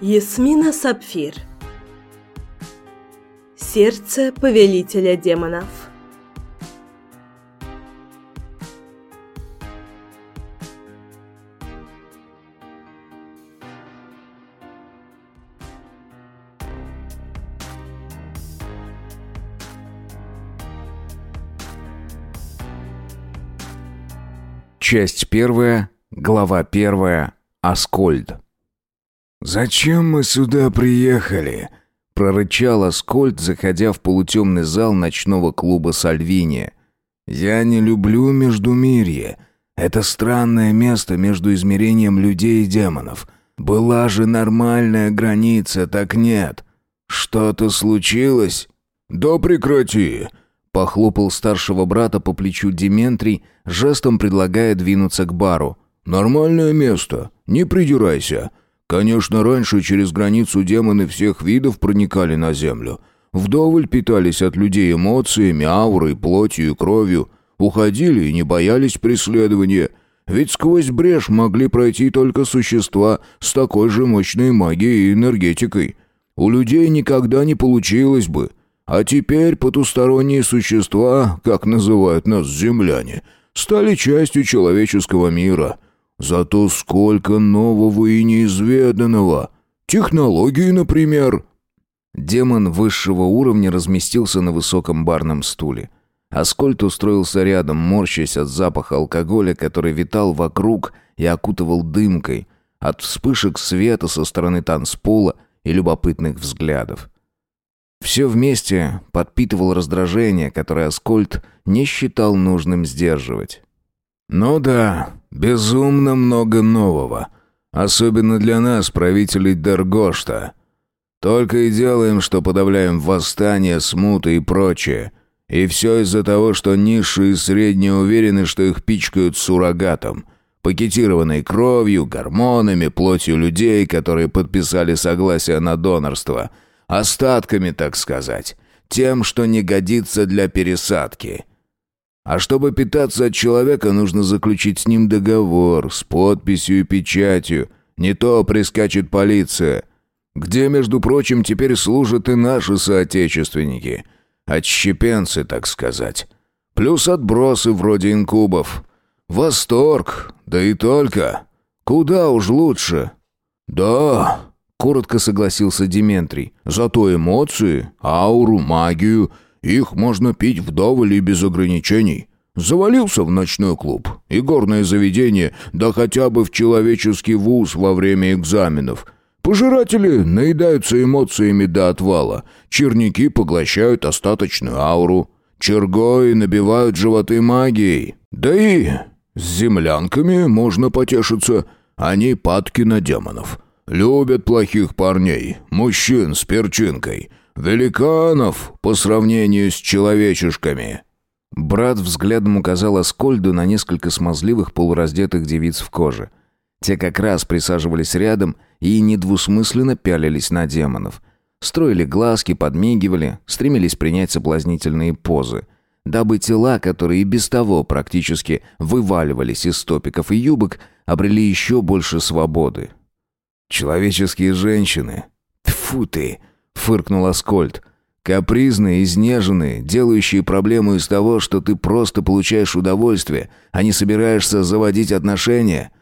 Ясмина Сапфир Сердце повелителя демонов Часть первая, глава первая, Аскольд. «Зачем мы сюда приехали?» — прорычал Аскольд, заходя в полутемный зал ночного клуба Сальвини. «Я не люблю Междумирье. Это странное место между измерением людей и демонов. Была же нормальная граница, так нет. Что-то случилось?» «Да прекрати!» Похлопал старшего брата по плечу Дементрий, жестом предлагая двинуться к бару. «Нормальное место, не придирайся. Конечно, раньше через границу демоны всех видов проникали на землю. Вдоволь питались от людей эмоциями, аурой, плотью и кровью. Уходили и не боялись преследования. Ведь сквозь брешь могли пройти только существа с такой же мощной магией и энергетикой. У людей никогда не получилось бы. А теперь потусторонние существа, как называют нас земляне, стали частью человеческого мира. Зато сколько нового и неизведанного. Технологии, например. Демон высшего уровня разместился на высоком барном стуле. Аскольд устроился рядом, морщась от запаха алкоголя, который витал вокруг и окутывал дымкой, от вспышек света со стороны танцпола и любопытных взглядов. Все вместе подпитывал раздражение, которое Аскольд не считал нужным сдерживать. «Ну да, безумно много нового. Особенно для нас, правителей Дергошта. Только и делаем, что подавляем восстание, смуты и прочее. И все из-за того, что низшие и средние уверены, что их пичкают суррогатом, пакетированной кровью, гормонами, плотью людей, которые подписали согласие на донорство – Остатками, так сказать. Тем, что не годится для пересадки. А чтобы питаться от человека, нужно заключить с ним договор с подписью и печатью. Не то прискачет полиция. Где, между прочим, теперь служат и наши соотечественники. Отщепенцы, так сказать. Плюс отбросы вроде инкубов. Восторг, да и только. Куда уж лучше. Да, Коротко согласился Дементрий. «Зато эмоции, ауру, магию, их можно пить вдоволь и без ограничений. Завалился в ночной клуб и горное заведение, да хотя бы в человеческий вуз во время экзаменов. Пожиратели наедаются эмоциями до отвала, черники поглощают остаточную ауру, чергои набивают животы магией. Да и с землянками можно потешиться, они падки на демонов». Любят плохих парней, мужчин с перчинкой, великанов по сравнению с человечешками». Брат взглядом указал Аскольду на несколько смазливых полураздетых девиц в коже. Те как раз присаживались рядом и недвусмысленно пялились на демонов. Строили глазки, подмигивали, стремились принять соблазнительные позы. Дабы тела, которые и без того практически вываливались из топиков и юбок, обрели еще больше свободы. «Человеческие женщины. Тфу ты!» — фыркнул Аскольд. «Капризные, изнеженные, делающие проблему из того, что ты просто получаешь удовольствие, а не собираешься заводить отношения.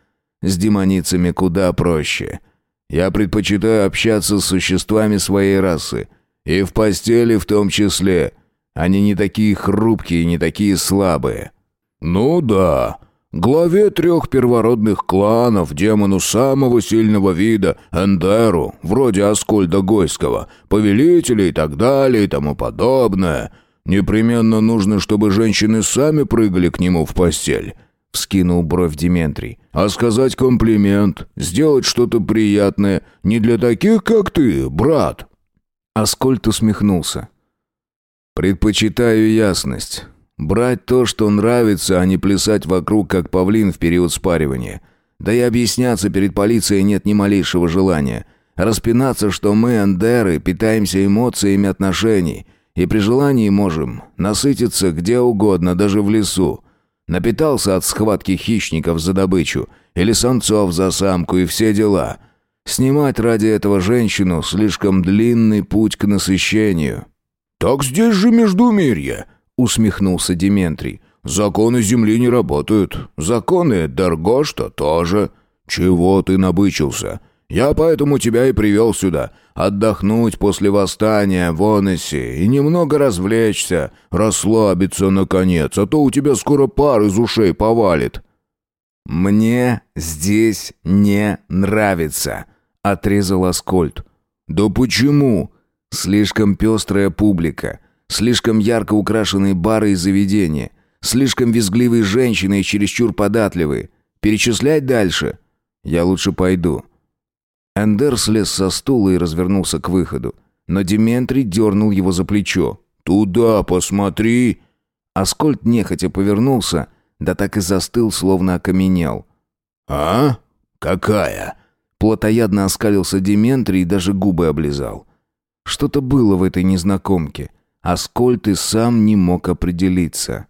С демоницами куда проще. Я предпочитаю общаться с существами своей расы. И в постели в том числе. Они не такие хрупкие, не такие слабые». «Ну да», Главе трех первородных кланов, демону самого сильного вида, Эндеру, вроде Аскольда Гойского, повелителей и так далее и тому подобное. Непременно нужно, чтобы женщины сами прыгали к нему в постель. Вскинул бровь Дементрий. А сказать комплимент, сделать что-то приятное не для таких, как ты, брат. Аскольд усмехнулся. Предпочитаю ясность. Брать то, что нравится, а не плясать вокруг, как павлин в период спаривания. Да и объясняться перед полицией нет ни малейшего желания. Распинаться, что мы, эндеры, питаемся эмоциями отношений. И при желании можем насытиться где угодно, даже в лесу. Напитался от схватки хищников за добычу. Или самцов за самку и все дела. Снимать ради этого женщину слишком длинный путь к насыщению». «Так здесь же междумирье», — усмехнулся Дементрий. «Законы Земли не работают. Законы Даргошта тоже. Чего ты набычился? Я поэтому тебя и привел сюда. Отдохнуть после восстания в Онессе и немного развлечься, расслабиться, наконец, а то у тебя скоро пар из ушей повалит». «Мне здесь не нравится», — отрезал Аскольд. «Да почему?» «Слишком пестрая публика, слишком ярко украшенные бары и заведения, слишком визгливые женщины и чересчур податливые. Перечислять дальше? Я лучше пойду». Эндер слез со стула и развернулся к выходу. Но Дементрий дернул его за плечо. «Туда посмотри!» Аскольд нехотя повернулся, да так и застыл, словно окаменел. «А? Какая?» Плотоядно оскалился Дементрий и даже губы облизал. Что-то было в этой незнакомке. Аскольд и сам не мог определиться.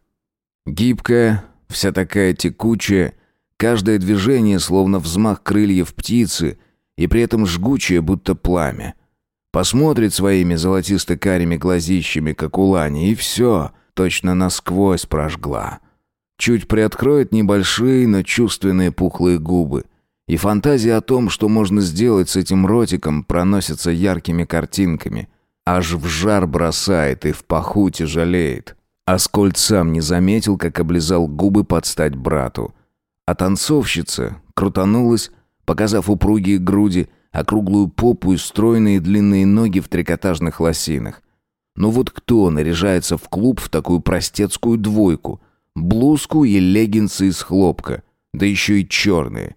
Гибкая, вся такая текучая, каждое движение словно взмах крыльев птицы, и при этом жгучее, будто пламя. Посмотрит своими золотисто-карими глазищами, как у Лани, и все, точно насквозь прожгла. Чуть приоткроет небольшие, но чувственные пухлые губы. И фантазия о том, что можно сделать с этим ротиком, проносится яркими картинками. Аж в жар бросает и в паху тяжелеет. Аскольд сам не заметил, как облизал губы под стать брату. А танцовщица крутанулась, показав упругие груди, округлую попу и стройные длинные ноги в трикотажных лосинах. Ну вот кто наряжается в клуб в такую простецкую двойку? Блузку и леггинсы из хлопка, да еще и черные.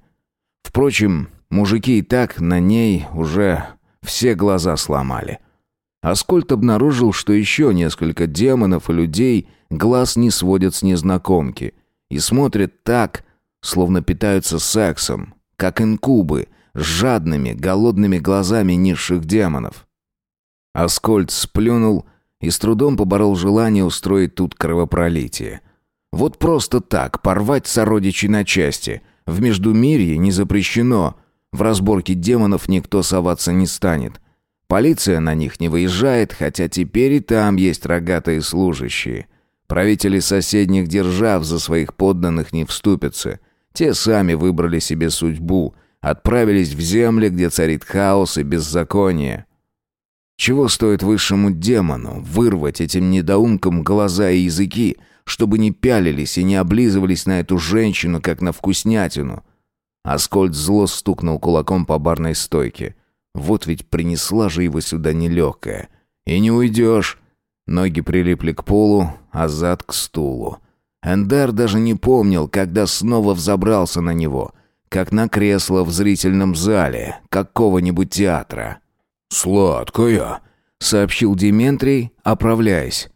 Впрочем, мужики и так на ней уже все глаза сломали. Аскольд обнаружил, что еще несколько демонов и людей глаз не сводят с незнакомки и смотрят так, словно питаются сексом, как инкубы, с жадными, голодными глазами низших демонов. Аскольд сплюнул и с трудом поборол желание устроить тут кровопролитие. Вот просто так порвать сородичей на части. В Междумирье не запрещено. В разборке демонов никто соваться не станет. Полиция на них не выезжает, хотя теперь и там есть рогатые служащие. Правители соседних держав за своих подданных не вступятся. Те сами выбрали себе судьбу, отправились в земли, где царит хаос и беззаконие. Чего стоит высшему демону вырвать этим недоумкам глаза и языки, чтобы не пялились и не облизывались на эту женщину, как на вкуснятину? Аскольд зло стукнул кулаком по барной стойке. Вот ведь принесла же его сюда нелегкая. И не уйдешь. Ноги прилипли к полу, а зад к стулу. Эндар даже не помнил, когда снова взобрался на него, как на кресло в зрительном зале какого-нибудь театра. «Сладкая», — сообщил Дементрий, оправляясь.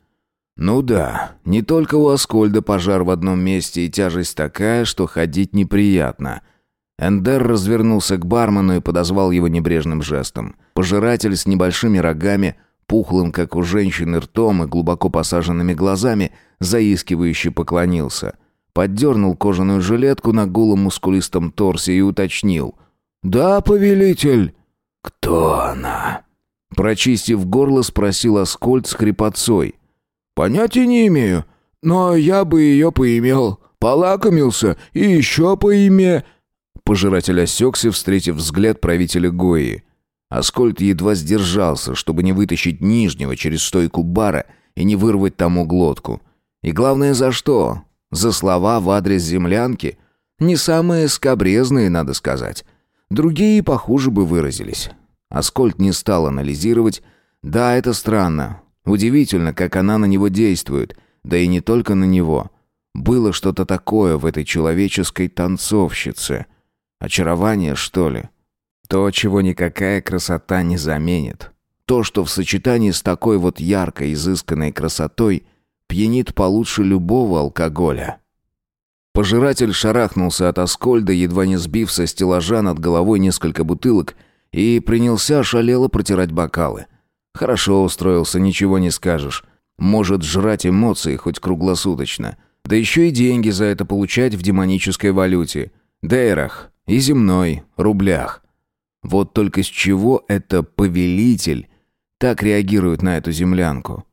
«Ну да, не только у Аскольда пожар в одном месте и тяжесть такая, что ходить неприятно». Эндер развернулся к бармену и подозвал его небрежным жестом. Пожиратель с небольшими рогами — пухлым, как у женщины, ртом и глубоко посаженными глазами, заискивающе поклонился. Поддернул кожаную жилетку на голом мускулистом торсе и уточнил. «Да, повелитель!» «Кто она?» Прочистив горло, спросил Аскольд с хрипотцой. «Понятия не имею, но я бы ее поимел. Полакомился и еще поиме...» Пожиратель осекся, встретив взгляд правителя Гои. Аскольд едва сдержался, чтобы не вытащить нижнего через стойку бара и не вырвать тому глотку. И главное, за что? За слова в адрес землянки? Не самые скобрезные, надо сказать. Другие похуже бы выразились. Аскольд не стал анализировать. Да, это странно. Удивительно, как она на него действует. Да и не только на него. Было что-то такое в этой человеческой танцовщице. Очарование, что ли? То, чего никакая красота не заменит. То, что в сочетании с такой вот яркой, изысканной красотой пьянит получше любого алкоголя. Пожиратель шарахнулся от Аскольда, едва не сбив со стеллажа над головой несколько бутылок, и принялся шалело протирать бокалы. Хорошо устроился, ничего не скажешь. Может жрать эмоции хоть круглосуточно. Да еще и деньги за это получать в демонической валюте. Дейрах и земной, рублях. Вот только с чего это повелитель так реагирует на эту землянку?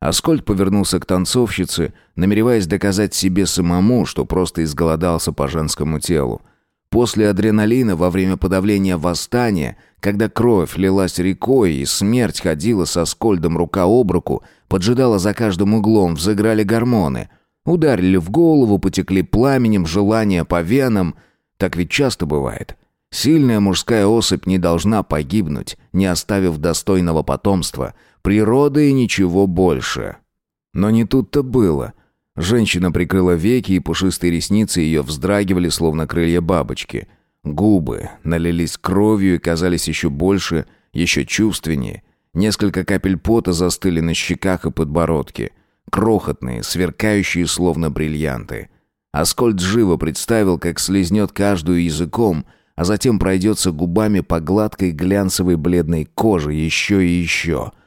Аскольд повернулся к танцовщице, намереваясь доказать себе самому, что просто изголодался по женскому телу. После адреналина во время подавления восстания, когда кровь лилась рекой и смерть ходила со Скольдом рука об руку, поджидала за каждым углом, взыграли гормоны. Ударили в голову, потекли пламенем, желания по венам. Так ведь часто бывает. Сильная мужская особь не должна погибнуть, не оставив достойного потомства. Природа и ничего больше. Но не тут-то было. Женщина прикрыла веки, и пушистые ресницы ее вздрагивали, словно крылья бабочки. Губы налились кровью и казались еще больше, еще чувственнее. Несколько капель пота застыли на щеках и подбородке. Крохотные, сверкающие, словно бриллианты. Аскольд живо представил, как слезнет каждую языком, а затем пройдется губами по гладкой глянцевой бледной коже еще и еще —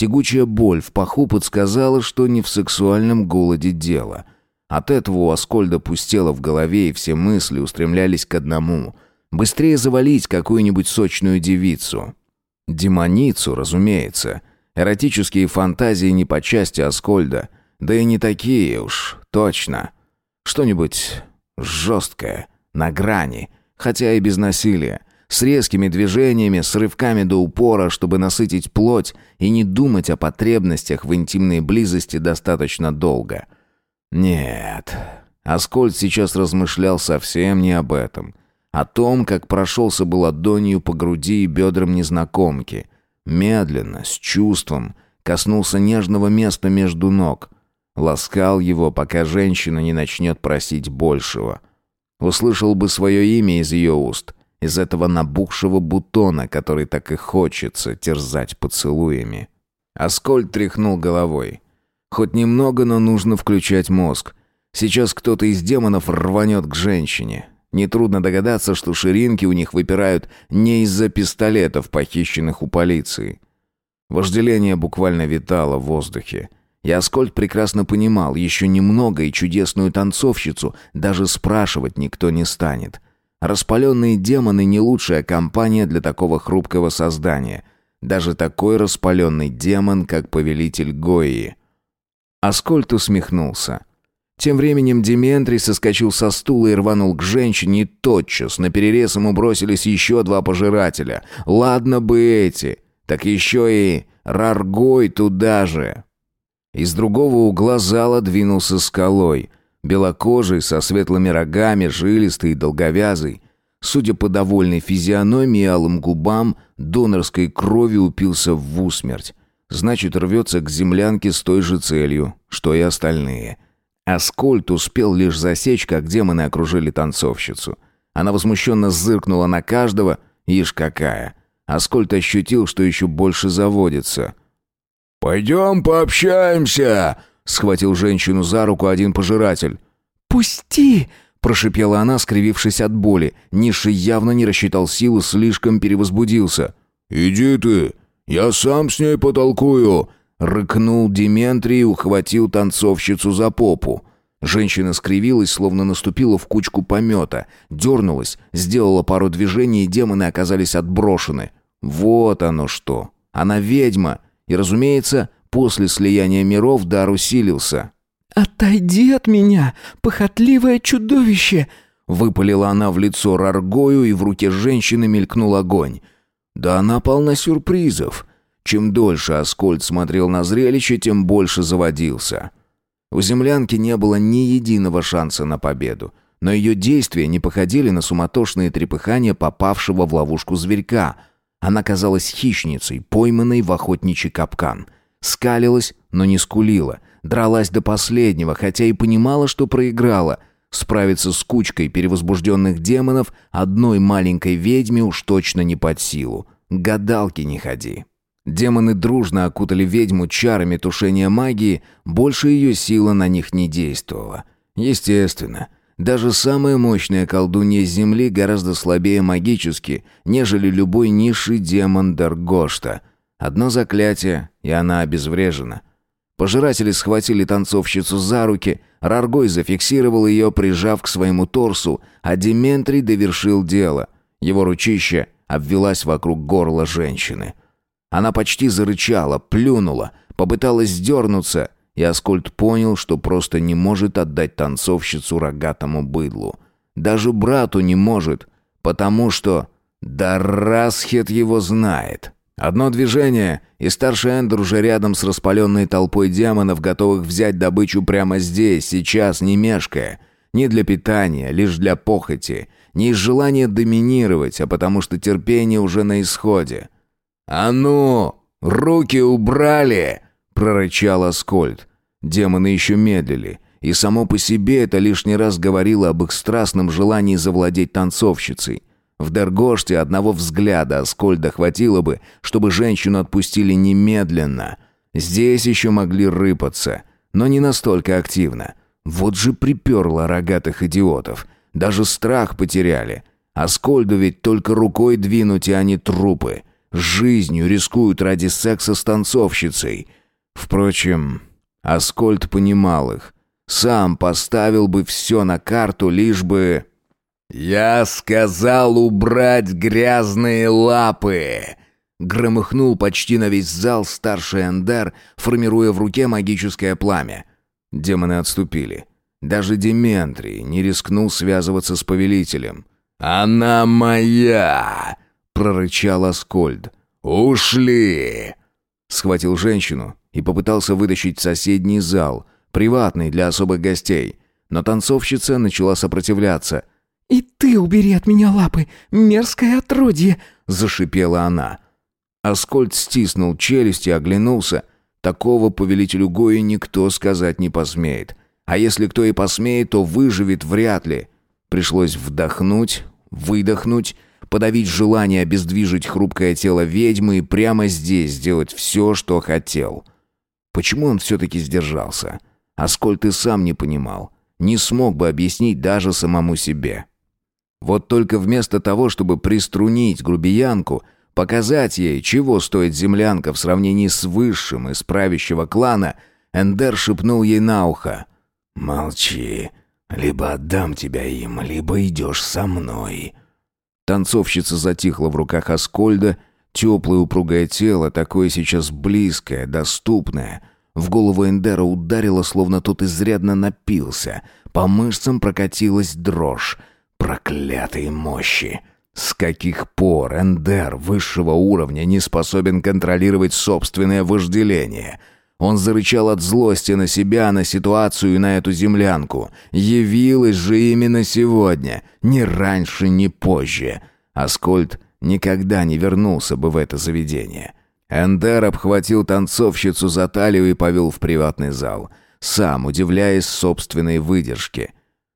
Тягучая боль в паху подсказала, что не в сексуальном голоде дело. От этого у Аскольда пустело в голове, и все мысли устремлялись к одному — быстрее завалить какую-нибудь сочную девицу. Демоницу, разумеется. Эротические фантазии не по части Аскольда, да и не такие уж, точно. Что-нибудь жесткое, на грани, хотя и без насилия с резкими движениями, с рывками до упора, чтобы насытить плоть и не думать о потребностях в интимной близости достаточно долго. Нет, Аскольд сейчас размышлял совсем не об этом. О том, как прошелся был ладонью по груди и бедрам незнакомки. Медленно, с чувством, коснулся нежного места между ног. Ласкал его, пока женщина не начнет просить большего. Услышал бы свое имя из ее уст — из этого набухшего бутона, который так и хочется терзать поцелуями. Аскольд тряхнул головой. Хоть немного, но нужно включать мозг. Сейчас кто-то из демонов рванет к женщине. Нетрудно догадаться, что ширинки у них выпирают не из-за пистолетов, похищенных у полиции. Вожделение буквально витало в воздухе. И Аскольд прекрасно понимал, еще немного и чудесную танцовщицу даже спрашивать никто не станет. Распаленные демоны не лучшая компания для такого хрупкого создания. Даже такой распаленный демон, как повелитель Гои. Аскольд усмехнулся. Тем временем Дементрий соскочил со стула и рванул к женщине, и тотчас на перерез ему бросились еще два пожирателя. Ладно бы эти, так еще и Раргой туда же. Из другого угла зала двинулся скалой — Белокожий, со светлыми рогами, жилистый и долговязый. Судя по довольной физиономии и алым губам, донорской крови упился в усмерть. Значит, рвется к землянке с той же целью, что и остальные. Аскольд успел лишь засечь, как демоны окружили танцовщицу. Она возмущенно зыркнула на каждого, ишь какая. Аскольд ощутил, что еще больше заводится. «Пойдем пообщаемся!» Схватил женщину за руку один пожиратель. «Пусти!» – прошипела она, скривившись от боли. Низший явно не рассчитал силу, слишком перевозбудился. «Иди ты, я сам с ней потолкую!» Рыкнул Дементрий и ухватил танцовщицу за попу. Женщина скривилась, словно наступила в кучку помета. Дернулась, сделала пару движений, и демоны оказались отброшены. Вот оно что. Она ведьма. И, разумеется, После слияния миров дар усилился. «Отойди от меня, похотливое чудовище!» Выпалила она в лицо Раргою, и в руке женщины мелькнул огонь. Да она полна сюрпризов. Чем дольше Аскольд смотрел на зрелище, тем больше заводился. У землянки не было ни единого шанса на победу, но ее действия не походили на суматошные трепыхания попавшего в ловушку зверька. Она казалась хищницей, пойманной в охотничий капкан — Скалилась, но не скулила. Дралась до последнего, хотя и понимала, что проиграла. Справиться с кучкой перевозбужденных демонов одной маленькой ведьме уж точно не под силу. Гадалки не ходи. Демоны дружно окутали ведьму чарами тушения магии, больше ее сила на них не действовала. Естественно, даже самая мощная колдунья Земли гораздо слабее магически, нежели любой низший демон Даргошта — Одно заклятие, и она обезврежена. Пожиратели схватили танцовщицу за руки, Раргой зафиксировал ее, прижав к своему торсу, а Дементрий довершил дело. Его ручище обвелась вокруг горла женщины. Она почти зарычала, плюнула, попыталась сдернуться, и Аскольд понял, что просто не может отдать танцовщицу рогатому быдлу. Даже брату не может, потому что... Да Расхет его знает. Одно движение, и старший Эндер уже рядом с распаленной толпой демонов, готовых взять добычу прямо здесь, сейчас, не мешкая. Не для питания, лишь для похоти. Не из желания доминировать, а потому что терпение уже на исходе. «А ну! Руки убрали!» — прорычал Аскольд. Демоны еще медлили, и само по себе это лишний раз говорило об их страстном желании завладеть танцовщицей. В Дергоште одного взгляда Аскольда хватило бы, чтобы женщину отпустили немедленно. Здесь еще могли рыпаться, но не настолько активно. Вот же приперло рогатых идиотов. Даже страх потеряли. Аскольду ведь только рукой двинуть, и они трупы. Жизнью рискуют ради секса с танцовщицей. Впрочем, Аскольд понимал их. Сам поставил бы все на карту, лишь бы... «Я сказал убрать грязные лапы!» Громыхнул почти на весь зал старший Эндер, формируя в руке магическое пламя. Демоны отступили. Даже Дементрий не рискнул связываться с повелителем. «Она моя!» — прорычал Аскольд. «Ушли!» Схватил женщину и попытался вытащить соседний зал, приватный для особых гостей. Но танцовщица начала сопротивляться. «И ты убери от меня лапы, мерзкое отродье!» — зашипела она. Аскольд стиснул челюсть и оглянулся. Такого повелителю Гои никто сказать не посмеет. А если кто и посмеет, то выживет вряд ли. Пришлось вдохнуть, выдохнуть, подавить желание обездвижить хрупкое тело ведьмы и прямо здесь сделать все, что хотел. Почему он все-таки сдержался? Аскольд и сам не понимал. Не смог бы объяснить даже самому себе. Вот только вместо того, чтобы приструнить грубиянку, показать ей, чего стоит землянка в сравнении с высшим из правящего клана, Эндер шепнул ей на ухо. «Молчи. Либо отдам тебя им, либо идешь со мной». Танцовщица затихла в руках Аскольда, теплое упругое тело, такое сейчас близкое, доступное. В голову Эндера ударило, словно тот изрядно напился. По мышцам прокатилась дрожь. Проклятые мощи! С каких пор Эндер высшего уровня не способен контролировать собственное вожделение — он зарычал от злости на себя, на ситуацию и на эту землянку. Явилась же именно сегодня, ни раньше, ни позже. Аскольд никогда не вернулся бы в это заведение. Эндер обхватил танцовщицу за талию и повел в приватный зал, сам удивляясь собственной выдержке.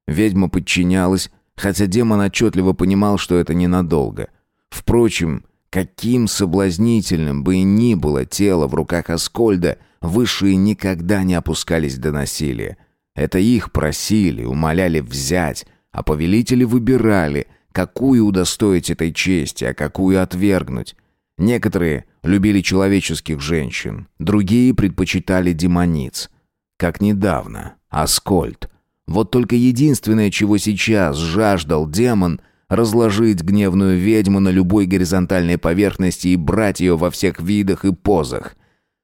Ведьма подчинялась, хотя демон отчетливо понимал, что это ненадолго. Впрочем, каким соблазнительным бы и ни было тело в руках Аскольда — Высшие никогда не опускались до насилия. Это их просили, умоляли взять, а повелители выбирали, какую удостоить этой чести, а какую отвергнуть. Некоторые любили человеческих женщин, другие предпочитали демониц. Как недавно, Аскольд. Вот только единственное, чего сейчас жаждал демон — разложить гневную ведьму на любой горизонтальной поверхности и брать ее во всех видах и позах.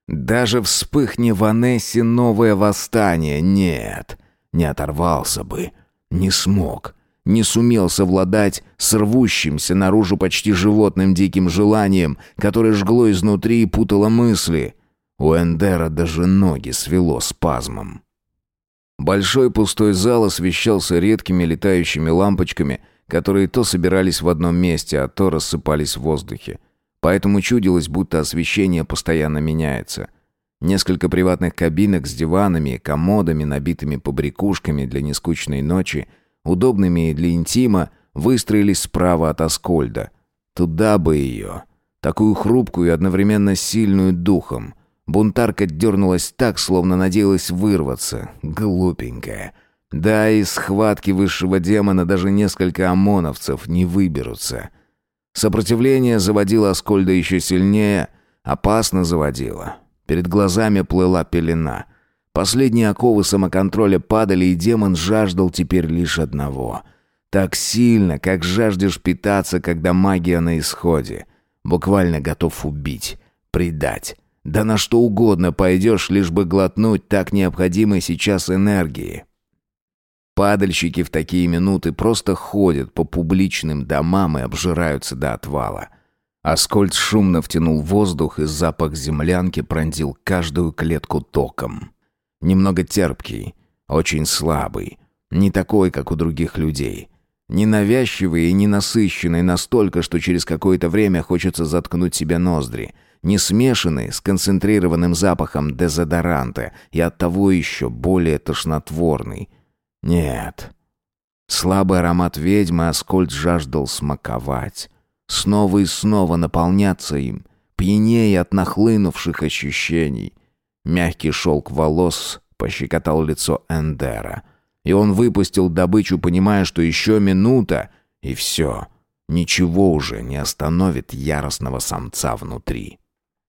Даже вспыхни в Анессе новое восстание, нет, не оторвался бы, не смог, не сумел совладать с рвущимся наружу почти животным диким желанием, которое жгло изнутри и путало мысли. У Эндера даже ноги свело спазмом. Большой пустой зал освещался редкими летающими лампочками, которые то собирались в одном месте, а то рассыпались в воздухе. Поэтому чудилось, будто освещение постоянно меняется. Несколько приватных кабинок с диванами комодами, набитыми побрякушками для нескучной ночи, удобными для интима, выстроились справа от Аскольда. Туда бы ее. Такую хрупкую и одновременно сильную духом. Бунтарка дернулась так, словно надеялась вырваться. Глупенькая. Да, из схватки высшего демона даже несколько ОМОНовцев не выберутся. Сопротивление заводило Аскольда еще сильнее, опасно заводило. Перед глазами плыла пелена. Последние оковы самоконтроля падали, и демон жаждал теперь лишь одного. Так сильно, как жаждешь питаться, когда магия на исходе. Буквально готов убить, предать. Да на что угодно пойдешь, лишь бы глотнуть так необходимой сейчас энергии. Падальщики в такие минуты просто ходят по публичным домам и обжираются до отвала. Аскольд шумно втянул воздух, и запах землянки пронзил каждую клетку током. Немного терпкий, очень слабый, не такой, как у других людей. Ненавязчивый и ненасыщенный настолько, что через какое-то время хочется заткнуть себе ноздри. Не смешанный с концентрированным запахом дезодоранта и оттого еще более тошнотворный. Нет. Слабый аромат ведьмы Аскольд жаждал смаковать снова и снова наполняться им, пьянее от нахлынувших ощущений. Мягкий шелк волос пощекотал лицо Эндера, и он выпустил добычу, понимая, что еще минута, и все, ничего уже не остановит яростного самца внутри.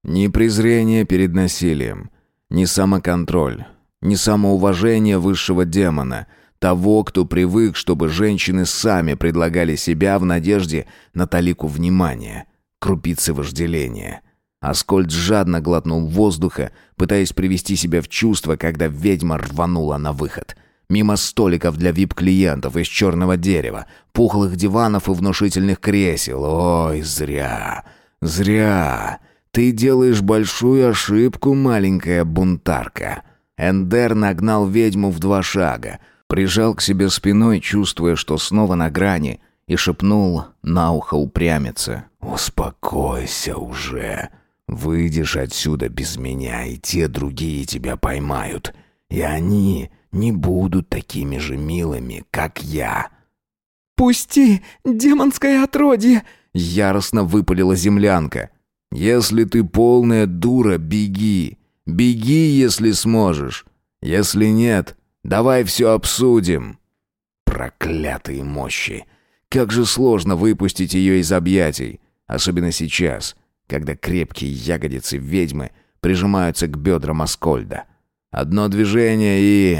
Ни презрение перед насилием, ни самоконтроль, ни самоуважение высшего демона — того, кто привык, чтобы женщины сами предлагали себя в надежде на талику внимания, крупицы вожделения. Аскольд жадно глотнул воздуха, пытаясь привести себя в чувство, когда ведьма рванула на выход. Мимо столиков для вип-клиентов из черного дерева, пухлых диванов и внушительных кресел. Ой, зря, зря. Ты делаешь большую ошибку, маленькая бунтарка. Эндер нагнал ведьму в два шага — Прижал к себе спиной, чувствуя, что снова на грани, и шепнул на ухо упрямиться. «Успокойся уже. Выйдешь отсюда без меня, и те другие тебя поймают. И они не будут такими же милыми, как я». «Пусти, демонское отродье!» — яростно выпалила землянка. «Если ты полная дура, беги. Беги, если сможешь. Если нет, Давай все обсудим. Проклятые мощи. Как же сложно выпустить ее из объятий. Особенно сейчас, когда крепкие ягодицы ведьмы прижимаются к бедрам Аскольда. Одно движение и...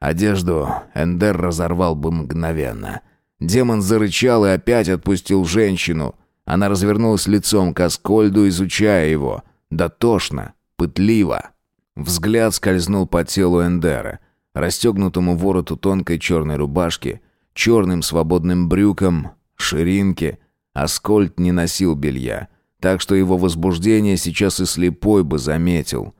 Одежду Эндер разорвал бы мгновенно. Демон зарычал и опять отпустил женщину. Она развернулась лицом к Аскольду, изучая его. Дотошно, пытливо. Взгляд скользнул по телу Эндера — расстегнутому вороту тонкой черной рубашки, черным свободным брюкам, ширинке. Аскольд не носил белья, так что его возбуждение сейчас и слепой бы заметил.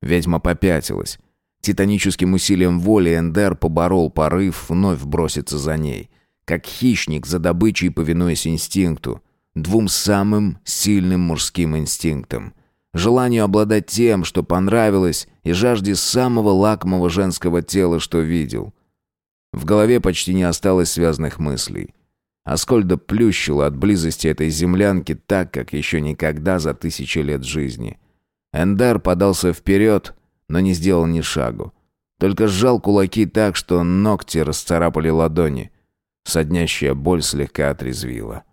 Ведьма попятилась. Титаническим усилием воли Эндер поборол порыв вновь броситься за ней. Как хищник за добычей, повинуясь инстинкту. Двум самым сильным мужским инстинктам — желанию обладать тем, что понравилось, и жажде самого лакомого женского тела, что видел. В голове почти не осталось связанных мыслей. Аскольда плющило от близости этой землянки так, как еще никогда за тысячи лет жизни. Эндар подался вперед, но не сделал ни шагу. Только сжал кулаки так, что ногти расцарапали ладони. Соднящая боль слегка отрезвила.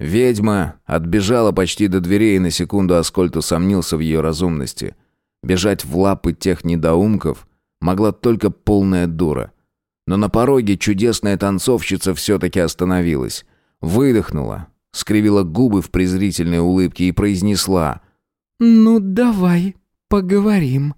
Ведьма отбежала почти до дверей, и на секунду Аскольд усомнился в ее разумности. Бежать в лапы тех недоумков могла только полная дура. Но на пороге чудесная танцовщица все-таки остановилась. Выдохнула, скривила губы в презрительной улыбке и произнесла «Ну, давай, поговорим».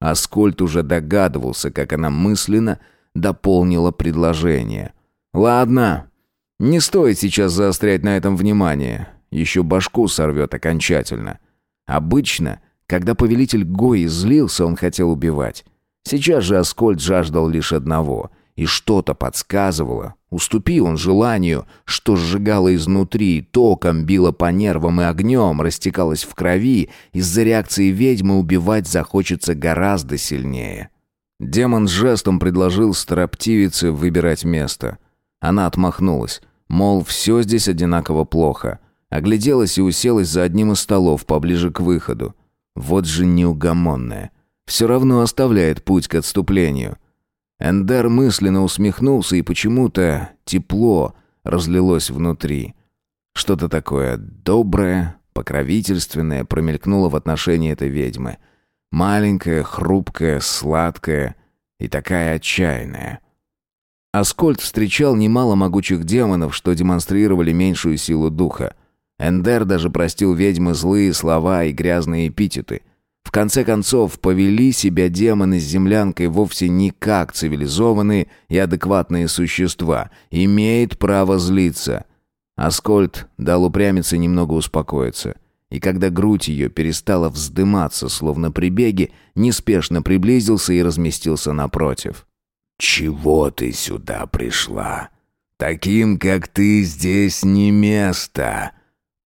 Аскольд уже догадывался, как она мысленно дополнила предложение. «Ладно, не стоит сейчас заострять на этом внимание. Еще башку сорвет окончательно. Обычно, когда повелитель Гои злился, он хотел убивать. Сейчас же Аскольд жаждал лишь одного. И что-то подсказывало. Уступи он желанию, что сжигало изнутри, током било по нервам и огнем, растекалось в крови, из-за реакции ведьмы убивать захочется гораздо сильнее. Демон жестом предложил строптивице выбирать место. Она отмахнулась. Мол, все здесь одинаково плохо. Огляделась и уселась за одним из столов поближе к выходу. Вот же неугомонная. Все равно оставляет путь к отступлению. Эндер мысленно усмехнулся, и почему-то тепло разлилось внутри. Что-то такое доброе, покровительственное промелькнуло в отношении этой ведьмы. Маленькая, хрупкая, сладкая и такая отчаянная. Аскольд встречал немало могучих демонов, что демонстрировали меньшую силу духа. Эндер даже простил ведьмы злые слова и грязные эпитеты. В конце концов, повели себя демоны с землянкой вовсе не как цивилизованные и адекватные существа. Имеет право злиться. Аскольд дал упрямиться немного успокоиться. И когда грудь ее перестала вздыматься, словно при беге, неспешно приблизился и разместился напротив. «Чего ты сюда пришла? Таким, как ты, здесь не место!»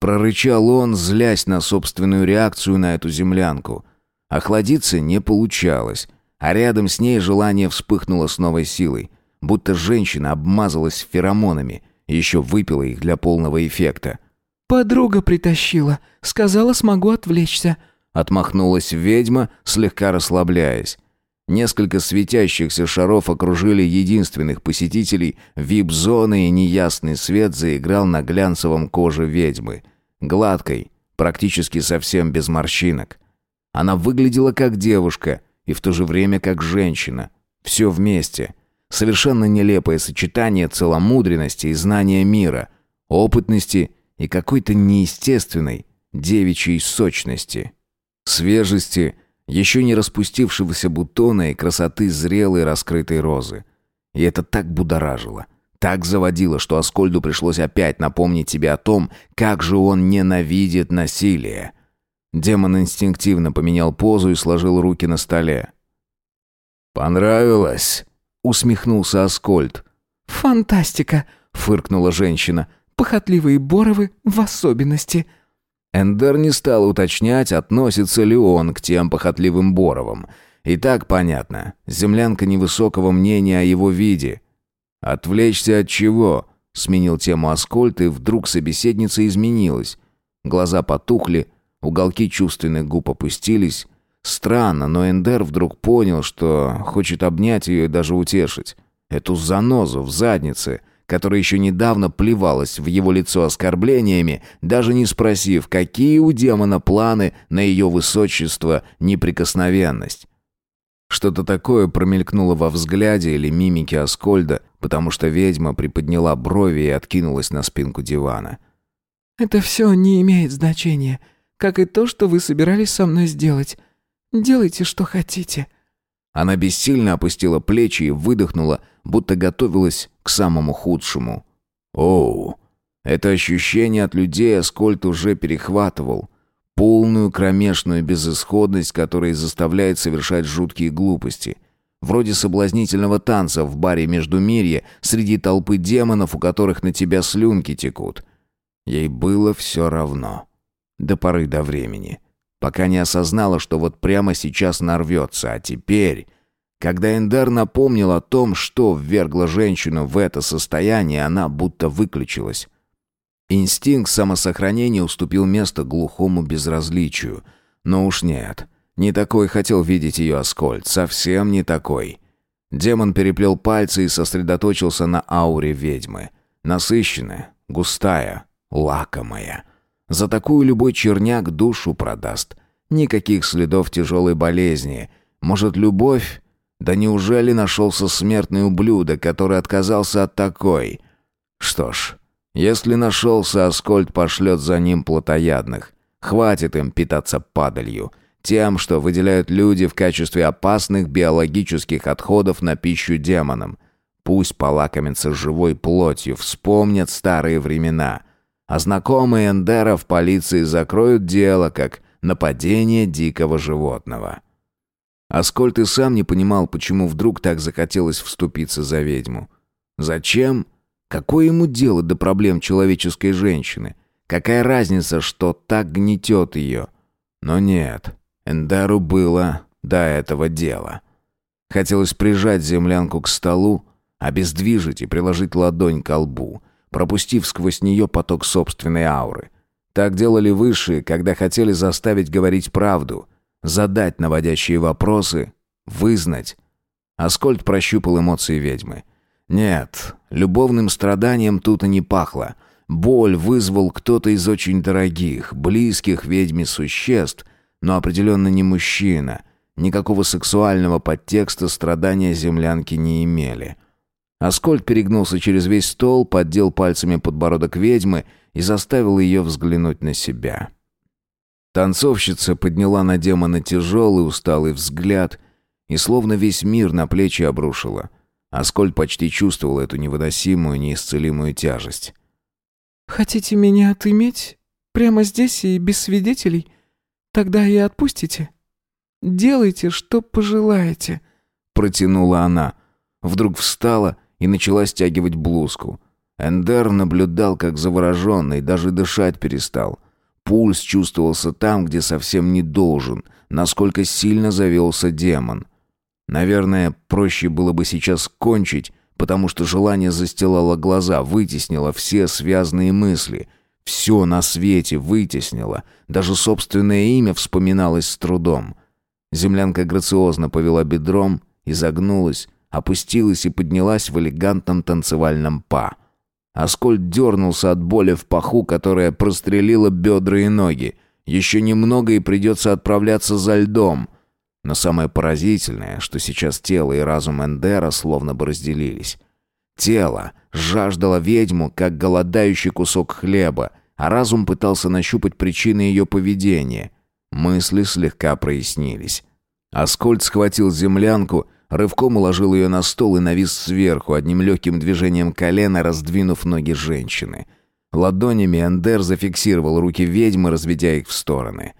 Прорычал он, злясь на собственную реакцию на эту землянку. Охладиться не получалось, а рядом с ней желание вспыхнуло с новой силой, будто женщина обмазалась феромонами еще выпила их для полного эффекта. «Подруга притащила, сказала, смогу отвлечься», отмахнулась ведьма, слегка расслабляясь. Несколько светящихся шаров окружили единственных посетителей вип-зоны, и неясный свет заиграл на глянцевом коже ведьмы. Гладкой, практически совсем без морщинок. Она выглядела как девушка и в то же время как женщина. Все вместе. Совершенно нелепое сочетание целомудренности и знания мира, опытности и какой-то неестественной девичьей сочности. Свежести, еще не распустившегося бутона и красоты зрелой раскрытой розы. И это так будоражило, так заводило, что Аскольду пришлось опять напомнить себе о том, как же он ненавидит насилие. Демон инстинктивно поменял позу и сложил руки на столе. «Понравилось?» — усмехнулся Аскольд. «Фантастика!» — фыркнула женщина. «Похотливые Боровы в особенности». Эндер не стал уточнять, относится ли он к тем похотливым Боровым. И так понятно, землянка невысокого мнения о его виде. «Отвлечься от чего?» — сменил тему Аскольд, и вдруг собеседница изменилась. Глаза потухли, Уголки чувственных губ опустились. Странно, но Эндер вдруг понял, что хочет обнять ее и даже утешить. Эту занозу в заднице, которая еще недавно плевалась в его лицо оскорблениями, даже не спросив, какие у демона планы на ее высочество неприкосновенность. Что-то такое промелькнуло во взгляде или мимике Аскольда, потому что ведьма приподняла брови и откинулась на спинку дивана. «Это все не имеет значения как и то, что вы собирались со мной сделать. Делайте, что хотите». Она бессильно опустила плечи и выдохнула, будто готовилась к самому худшему. Оу, это ощущение от людей Аскольд уже перехватывал. Полную кромешную безысходность, которая заставляет совершать жуткие глупости. Вроде соблазнительного танца в баре Междумирье среди толпы демонов, у которых на тебя слюнки текут. Ей было все равно до поры до времени, пока не осознала, что вот прямо сейчас нарвется, а теперь... Когда Эндар напомнил о том, что ввергло женщину в это состояние, она будто выключилась. Инстинкт самосохранения уступил место глухому безразличию. Но уж нет, не такой хотел видеть ее Аскольд, совсем не такой. Демон переплел пальцы и сосредоточился на ауре ведьмы. Насыщенная, густая, лакомая. За такую любой черняк душу продаст. Никаких следов тяжелой болезни. Может, любовь? Да неужели нашелся смертный ублюдок, который отказался от такой? Что ж, если нашелся, Аскольд пошлет за ним плотоядных. Хватит им питаться падалью. Тем, что выделяют люди в качестве опасных биологических отходов на пищу демонам. Пусть полакомятся живой плотью, вспомнят старые времена — а знакомые Эндера в полиции закроют дело как нападение дикого животного. Аскольд и сам не понимал, почему вдруг так захотелось вступиться за ведьму. Зачем? Какое ему дело до проблем человеческой женщины? Какая разница, что так гнетет ее? Но нет, Эндеру было до этого дела. Хотелось прижать землянку к столу, обездвижить и приложить ладонь к лбу — пропустив сквозь нее поток собственной ауры. Так делали высшие, когда хотели заставить говорить правду, задать наводящие вопросы, вызнать. Аскольд прощупал эмоции ведьмы. Нет, любовным страданием тут и не пахло. Боль вызвал кто-то из очень дорогих, близких ведьме существ, но определенно не мужчина. Никакого сексуального подтекста страдания землянки не имели. Аскольд перегнулся через весь стол, поддел пальцами подбородок ведьмы и заставил ее взглянуть на себя. Танцовщица подняла на демона тяжелый усталый взгляд и словно весь мир на плечи обрушила. Аскольд почти чувствовал эту невыносимую, неисцелимую тяжесть. «Хотите меня отыметь? Прямо здесь и без свидетелей? Тогда и отпустите. Делайте, что пожелаете», — протянула она. Вдруг встала и начала стягивать блузку. Эндер наблюдал, как завороженный, даже дышать перестал. Пульс чувствовался там, где совсем не должен, насколько сильно завелся демон. Наверное, проще было бы сейчас кончить, потому что желание застилало глаза, вытеснило все связанные мысли. Все на свете вытеснило. Даже собственное имя вспоминалось с трудом. Землянка грациозно повела бедром, изогнулась, опустилась и поднялась в элегантном танцевальном па. Аскольд дернулся от боли в паху, которая прострелила бедра и ноги. Еще немного и придется отправляться за льдом. Но самое поразительное, что сейчас тело и разум Эндера словно бы разделились. Тело жаждало ведьму, как голодающий кусок хлеба, а разум пытался нащупать причины ее поведения. Мысли слегка прояснились. Аскольд схватил землянку Рывком уложил ее на стол и навис сверху, одним легким движением колена раздвинув ноги женщины. Ладонями Эндер зафиксировал руки ведьмы, разведя их в стороны.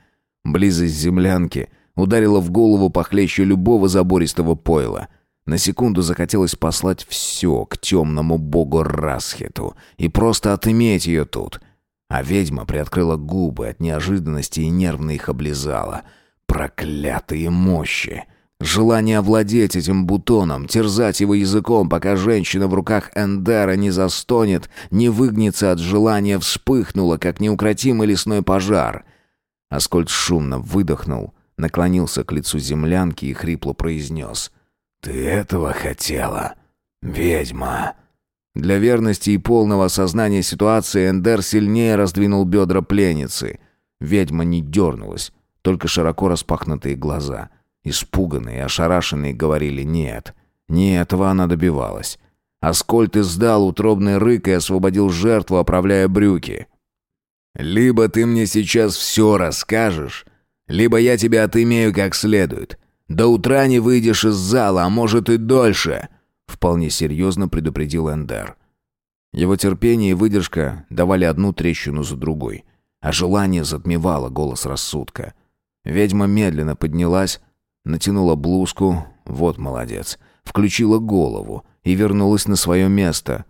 Близость землянки ударила в голову похлеще любого забористого пойла. На секунду захотелось послать все к темному богу Расхету и просто отыметь ее тут. А ведьма приоткрыла губы от неожиданности и нервно их облизала. Проклятые мощи! Желание овладеть этим бутоном, терзать его языком, пока женщина в руках Эндера не застонет, не выгнется от желания, вспыхнуло, как неукротимый лесной пожар. Аскольд шумно выдохнул, наклонился к лицу землянки и хрипло произнес. «Ты этого хотела, ведьма?» Для верности и полного осознания ситуации Эндер сильнее раздвинул бедра пленницы. Ведьма не дернулась, только широко распахнутые глаза — Испуганные, ошарашенные говорили «нет». Не этого она добивалась. Аскольд издал утробный рык и освободил жертву, оправляя брюки. «Либо ты мне сейчас все расскажешь, либо я тебя отымею как следует. До утра не выйдешь из зала, а может и дольше», — вполне серьезно предупредил Эндер. Его терпение и выдержка давали одну трещину за другой, а желание затмевало голос рассудка. Ведьма медленно поднялась, Натянула блузку, вот молодец. Включила голову и вернулась на свое место.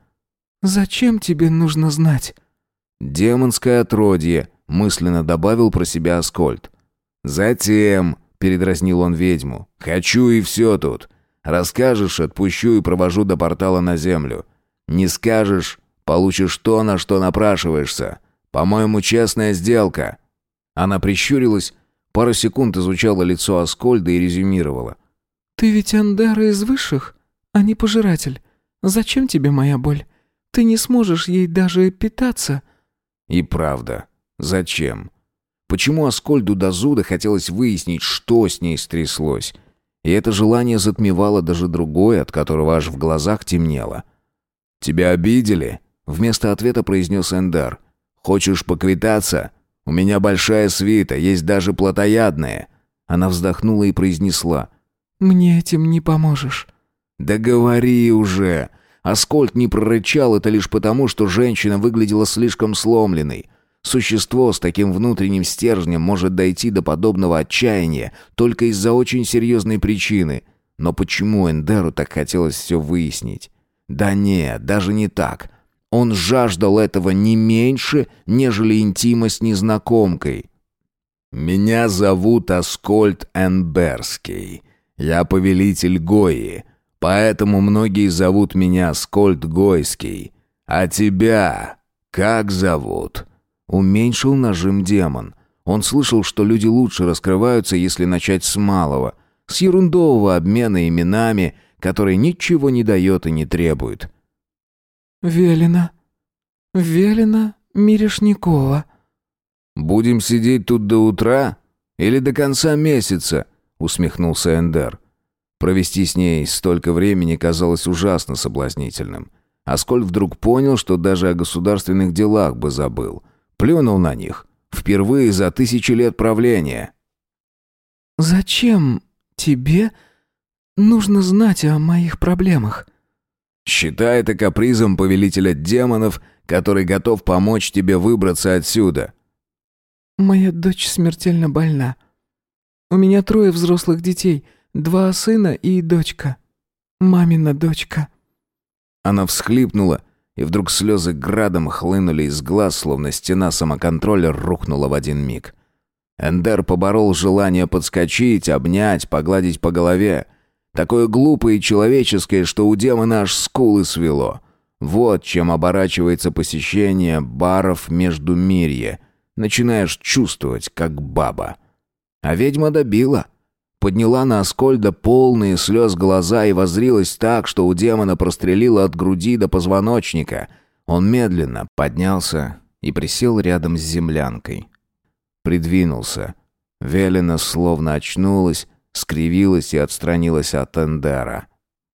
«Зачем тебе нужно знать?» «Демонское отродье», — мысленно добавил про себя Аскольд. «Затем», — передразнил он ведьму, — «хочу и все тут. Расскажешь, отпущу и провожу до портала на землю. Не скажешь, получишь то, на что напрашиваешься. По-моему, честная сделка». Она прищурилась, Пару секунд изучала лицо Аскольда и резюмировала. «Ты ведь Андера из высших, а не пожиратель. Зачем тебе моя боль? Ты не сможешь ей даже питаться». И правда, зачем? Почему Аскольду до зуда хотелось выяснить, что с ней стряслось? И это желание затмевало даже другое, от которого аж в глазах темнело. «Тебя обидели?» — вместо ответа произнес Эндар. «Хочешь поквитаться?» У меня большая свита, есть даже плотоядные». Она вздохнула и произнесла. «Мне этим не поможешь». «Да говори уже!» Аскольд не прорычал это лишь потому, что женщина выглядела слишком сломленной. Существо с таким внутренним стержнем может дойти до подобного отчаяния только из-за очень серьезной причины. Но почему Эндеру так хотелось все выяснить? Да нет, даже не так. Он жаждал этого не меньше, нежели интима с незнакомкой. «Меня зовут Аскольд Энберский. Я повелитель Гои, поэтому многие зовут меня Аскольд Гойский. А тебя как зовут?» Уменьшил нажим демон. Он слышал, что люди лучше раскрываются, если начать с малого, с ерундового обмена именами, который ничего не дает и не требует. «Велена. Велена Мирешникова». «Будем сидеть тут до утра или до конца месяца?» — усмехнулся Эндер. Провести с ней столько времени казалось ужасно соблазнительным. Аскольд вдруг понял, что даже о государственных делах бы забыл. Плюнул на них. Впервые за тысячи лет правления. «Зачем тебе нужно знать о моих проблемах?» «Считай это капризом повелителя демонов, который готов помочь тебе выбраться отсюда». «Моя дочь смертельно больна. У меня трое взрослых детей, два сына и дочка. Мамина дочка». Она всхлипнула, и вдруг слезы градом хлынули из глаз, словно стена самоконтроля рухнула в один миг. Эндер поборол желание подскочить, обнять, погладить по голове. Такое глупое и человеческое, что у демона аж скулы свело. Вот чем оборачивается посещение баров между мирье. Начинаешь чувствовать, как баба. А ведьма добила. Подняла на Аскольда полные слез глаза и возрилась так, что у демона прострелила от груди до позвоночника. Он медленно поднялся и присел рядом с землянкой придвинулся. Велена словно очнулась, скривилась и отстранилась от Эндера.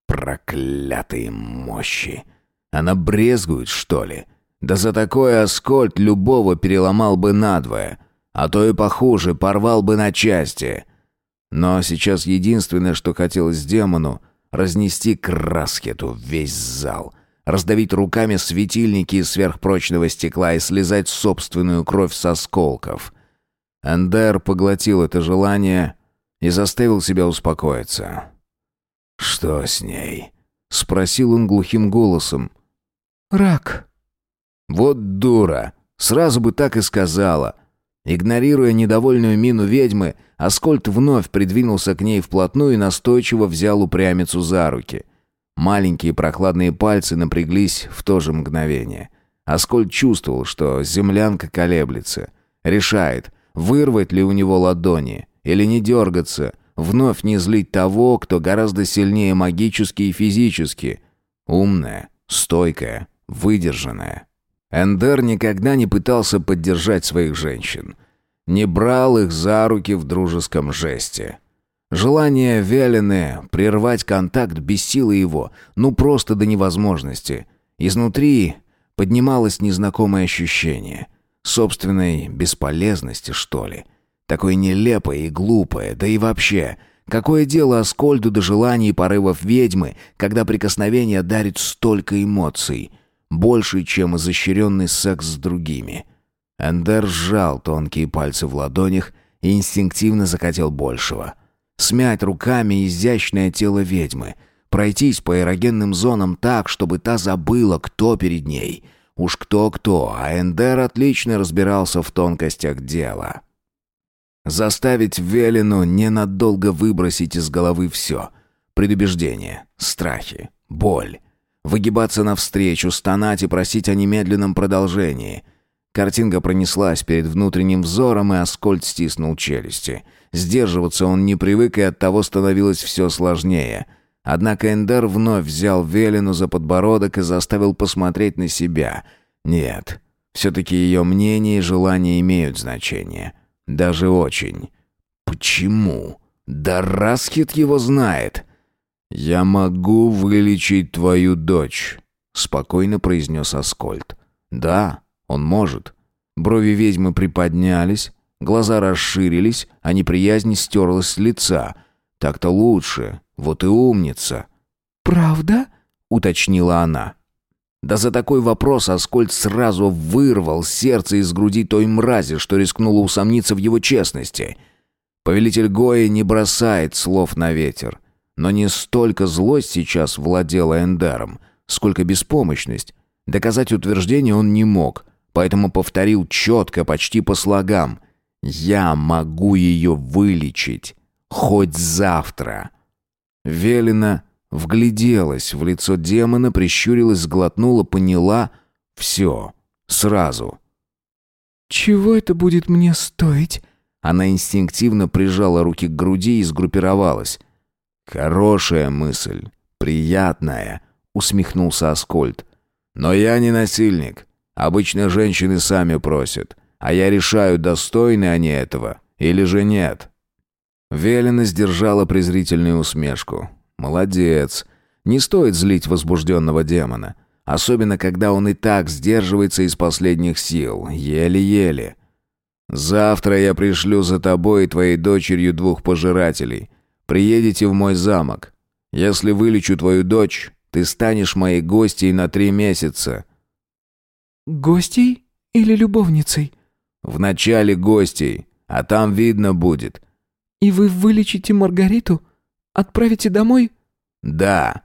Проклятые мощи! Она брезгует, что ли? Да за такое Аскольд любого переломал бы надвое, а то и похуже, порвал бы на части. Но сейчас единственное, что хотелось демону, разнести краскету весь зал, раздавить руками светильники из сверхпрочного стекла и слезать собственную кровь с осколков — Эндер поглотил это желание и заставил себя успокоиться. «Что с ней?» — спросил он глухим голосом. «Рак». «Вот дура! Сразу бы так и сказала». Игнорируя недовольную мину ведьмы, Аскольд вновь придвинулся к ней вплотную и настойчиво взял упрямицу за руки. Маленькие прохладные пальцы напряглись в то же мгновение. Аскольд чувствовал, что землянка колеблется. Решает, Вырвать ли у него ладони? Или не дергаться? Вновь не злить того, кто гораздо сильнее магически и физически? Умная, стойкая, выдержанная. Эндер никогда не пытался поддержать своих женщин. Не брал их за руки в дружеском жесте. Желание Велены прервать контакт бесило его, ну просто до невозможности. Изнутри поднималось незнакомое ощущение — Собственной бесполезности, что ли. Такое нелепое и глупое, да и вообще... Какое дело Аскольду до желаний и порывов ведьмы, когда прикосновение дарит столько эмоций, больше, чем изощренный секс с другими? Эндер сжал тонкие пальцы в ладонях и инстинктивно захотел большего. Смять руками изящное тело ведьмы, пройтись по эрогенным зонам так, чтобы та забыла, кто перед ней — Уж кто-кто, а Эндер отлично разбирался в тонкостях дела. Заставить Велину ненадолго выбросить из головы все. Предубеждение, страхи, боль. Выгибаться навстречу, стонать и просить о немедленном продолжении. Картинка пронеслась перед внутренним взором, и Аскольд стиснул челюсти. Сдерживаться он не привык, и оттого становилось все сложнее — Однако Эндер вновь взял Велину за подбородок и заставил посмотреть на себя. Нет, все-таки ее мнение и желания имеют значение. Даже очень. Почему? Да Расхит его знает. «Я могу вылечить твою дочь», — спокойно произнес Аскольд. «Да, он может». Брови ведьмы приподнялись, глаза расширились, а неприязнь стерлась с лица. Так-то лучше, вот и умница. «Правда?» — уточнила она. Да за такой вопрос Аскольд сразу вырвал сердце из груди той мрази, что рискнула усомниться в его честности. Повелитель Гои не бросает слов на ветер. Но не столько злость сейчас владела Эндером, сколько беспомощность. Доказать утверждение он не мог, поэтому повторил четко, почти по слогам. «Я могу ее вылечить. Хоть завтра». Велина вгляделась в лицо демона, прищурилась, сглотнула, поняла. Все. Сразу. «Чего это будет мне стоить?» Она инстинктивно прижала руки к груди и сгруппировалась. «Хорошая мысль. Приятная», — усмехнулся Аскольд. «Но я не насильник. Обычно женщины сами просят. А я решаю, достойны они этого или же нет». Велена сдержала презрительную усмешку. Молодец. Не стоит злить возбужденного демона. Особенно, когда он и так сдерживается из последних сил. Еле-еле. Завтра я пришлю за тобой и твоей дочерью двух пожирателей. Приедете в мой замок. Если вылечу твою дочь, ты станешь моей гостьей на три месяца». «Гостей или любовницей?» «Вначале гостей, а там видно будет». «И вы вылечите Маргариту? Отправите домой?» «Да».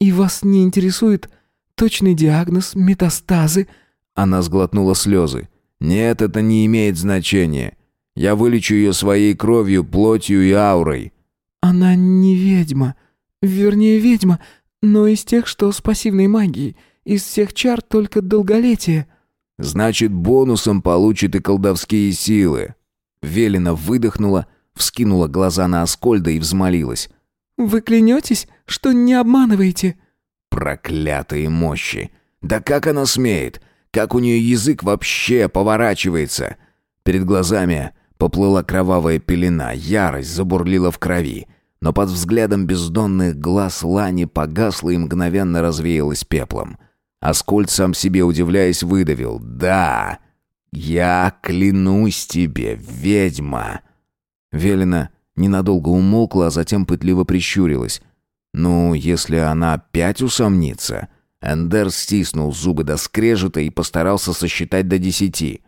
«И вас не интересует точный диагноз, метастазы?» Она сглотнула слезы. «Нет, это не имеет значения. Я вылечу ее своей кровью, плотью и аурой». «Она не ведьма. Вернее, ведьма, но из тех, что с пассивной магией. Из всех чар только долголетие». «Значит, бонусом получит и колдовские силы». Велина выдохнула, вскинула глаза на Аскольда и взмолилась. «Вы клянетесь, что не обманываете?» «Проклятые мощи! Да как она смеет? Как у нее язык вообще поворачивается?» Перед глазами поплыла кровавая пелена, ярость забурлила в крови но под взглядом бездонных глаз Лани погасла и мгновенно развеялась пеплом. Аскольд сам себе удивляясь выдавил «Да, я клянусь тебе, ведьма!» Велена ненадолго умолкла, а затем пытливо прищурилась. «Ну, если она опять усомнится...» Эндер стиснул зубы до скрежета и постарался сосчитать до десяти.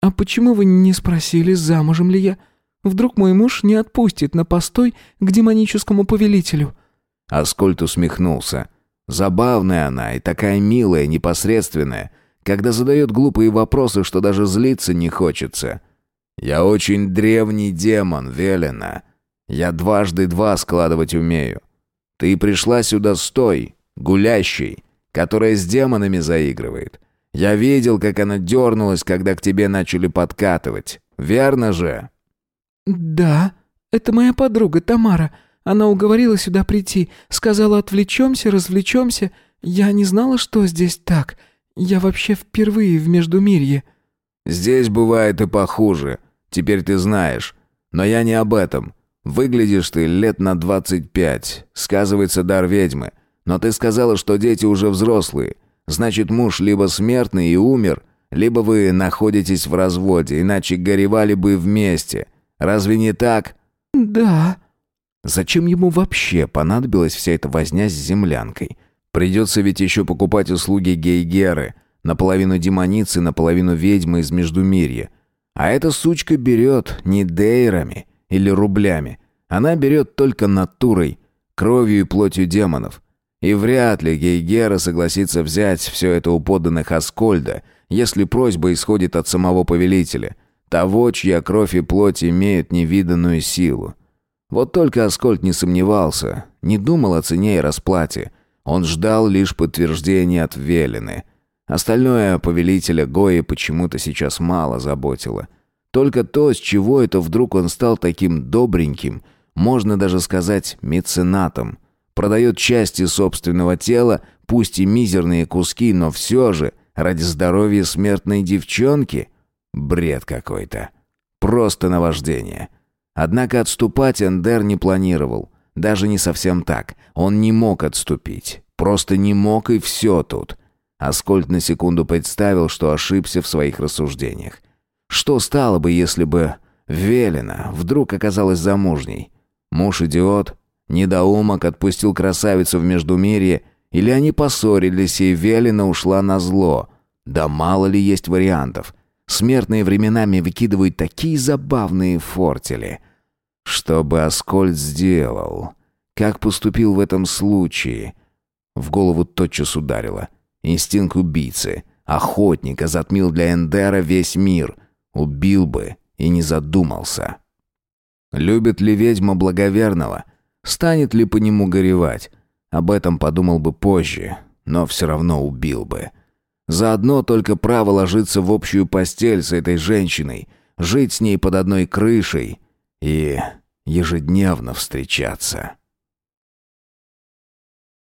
«А почему вы не спросили, замужем ли я?» Вдруг мой муж не отпустит на постой к демоническому повелителю?» Аскольд усмехнулся. «Забавная она и такая милая, непосредственная, когда задает глупые вопросы, что даже злиться не хочется. Я очень древний демон, Велена. Я дважды два складывать умею. Ты пришла сюда с той, гулящей, которая с демонами заигрывает. Я видел, как она дернулась, когда к тебе начали подкатывать. Верно же?» «Да, это моя подруга Тамара. Она уговорила сюда прийти. Сказала, отвлечемся, развлечемся. Я не знала, что здесь так. Я вообще впервые в Междумирье». «Здесь бывает и похуже. Теперь ты знаешь. Но я не об этом. Выглядишь ты лет на двадцать пять. Сказывается дар ведьмы. Но ты сказала, что дети уже взрослые. Значит, муж либо смертный и умер, либо вы находитесь в разводе, иначе горевали бы вместе». Разве не так?» «Да». Зачем ему вообще понадобилась вся эта возня с землянкой? Придется ведь еще покупать услуги Гейгеры, наполовину демоницы, наполовину ведьмы из Междумирья. А эта сучка берет не дейрами или рублями. Она берет только натурой, кровью и плотью демонов. И вряд ли Гейгера согласится взять все это у подданных Аскольда, если просьба исходит от самого повелителя – того, чья кровь и плоть имеют невиданную силу. Вот только Аскольд не сомневался, не думал о цене и расплате. Он ждал лишь подтверждения от Велины. Остальное повелителя Гои почему-то сейчас мало заботило. Только то, с чего это вдруг он стал таким добреньким, можно даже сказать меценатом. Продает части собственного тела, пусть и мизерные куски, но все же ради здоровья смертной девчонки – Бред какой-то. Просто наваждение. Однако отступать Эндер не планировал. Даже не совсем так. Он не мог отступить. Просто не мог и все тут. Аскольд на секунду представил, что ошибся в своих рассуждениях. Что стало бы, если бы Велена вдруг оказалась замужней? Муж-идиот, недоумок отпустил красавицу в Междумирье, или они поссорились, и Велена ушла на зло. Да мало ли есть вариантов. Смертные временами выкидывают такие забавные фортели. Что бы Аскольд сделал? Как поступил в этом случае? В голову тотчас ударило. Инстинкт убийцы, охотника затмил для Эндера весь мир. Убил бы и не задумался. Любит ли ведьма благоверного? Станет ли по нему горевать? Об этом подумал бы позже, но все равно убил бы. Заодно только право ложиться в общую постель с этой женщиной, жить с ней под одной крышей и ежедневно встречаться.